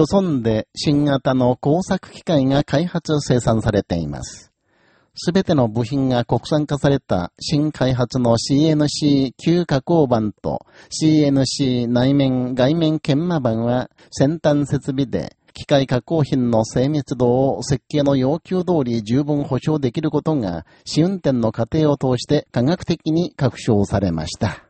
著村で新型の工作機械が開発生産されています。すべての部品が国産化された新開発の CNC 旧加工板と CNC 内面外面研磨板は先端設備で機械加工品の精密度を設計の要求通り十分保証できることが試運転の過程を通して科学的に確証されました。